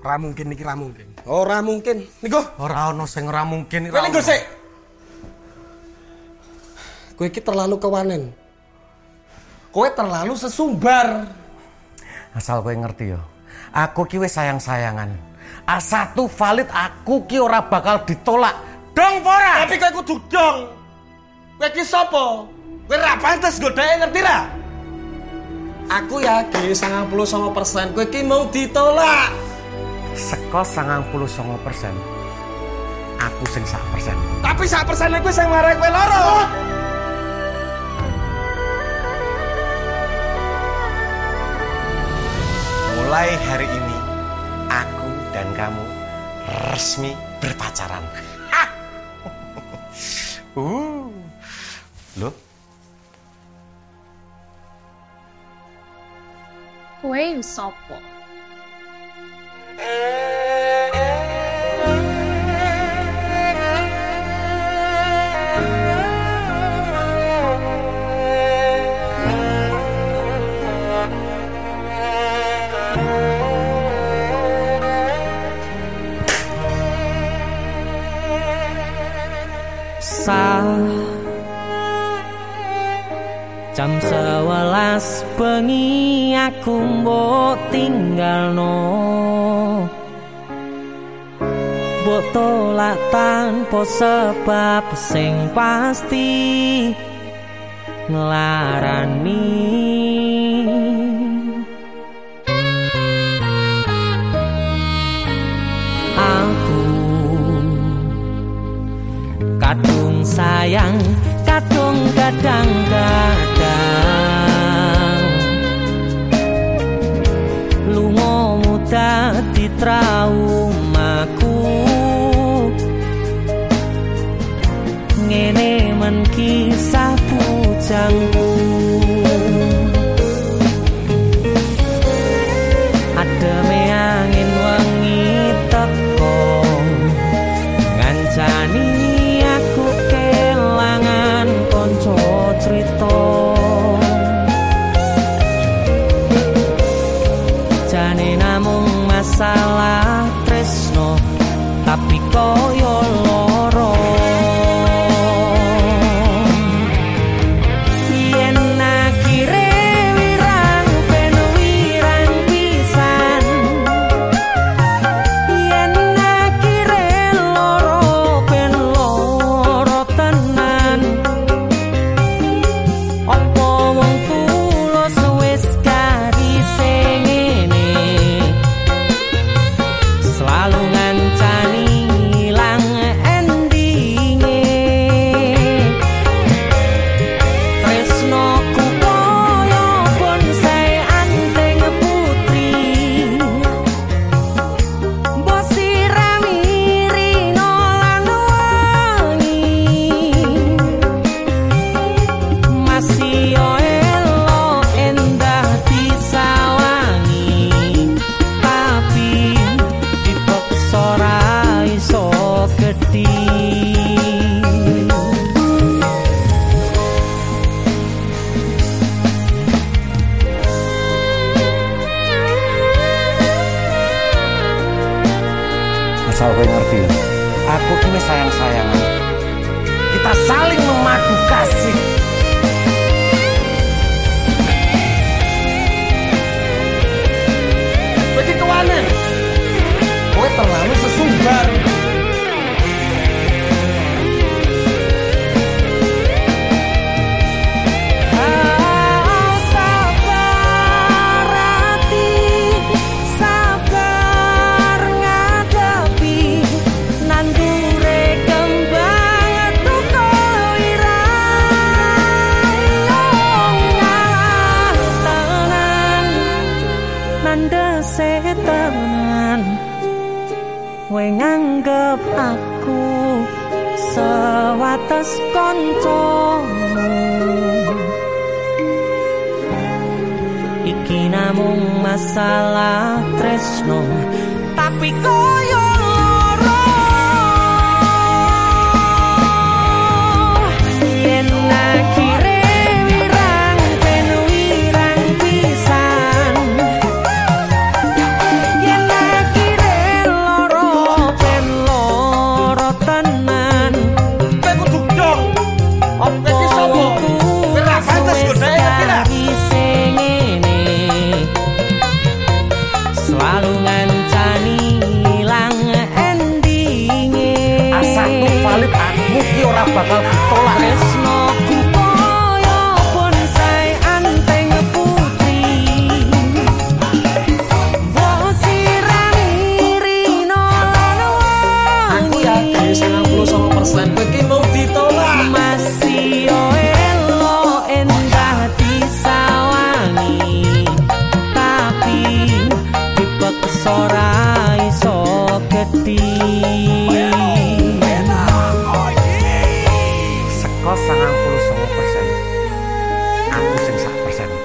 Ora mungkin iki ora mungkin. Ora mungkin. Niku, Ora ono sing ora mungkin. kowe niku sik. Kowe iki terlalu kewanen. Kowe terlalu sesumbar. Asal kowe ngerti yo. Aku ki wis sayang-sayangan. A1 valid aku ki ora bakal ditolak. Dong ora? Tapi kowe kudu dong. Kowe iki sapa? Kowe ra pantes godhae ngerti ra? Aku yakin 99% kowe iki mau ditolak. Seko 99 persen. Aku sing sak persen. Tapi sak persen kowe sing marek kowe loro. Mulai hari ini, aku dan kamu resmi berpacaran. Hah! uh. Loh, Kowe sapa? side Jam sewelas bengi aku mbok tinggalno. Mbok tolak tanpa sebab sing pasti Ngelarani Aku kadung sayang kadung kadang-kadang trau asal kowe ngerti. Aku wis sayang-sayangan. Kita saling memadu kasih. We nganggep aku sewates koncomu Iki namung masalah tresno Tapi koyo iki ora bakal tolak. Resno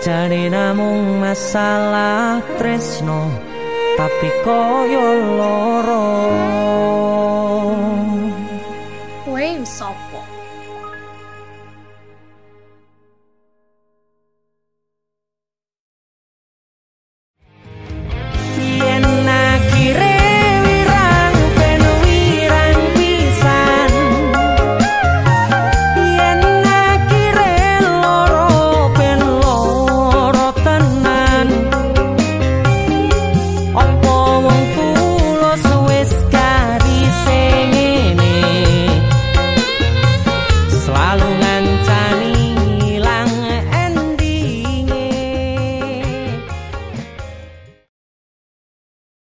jane namung masalah tresno tapi koyo loro Wayne Song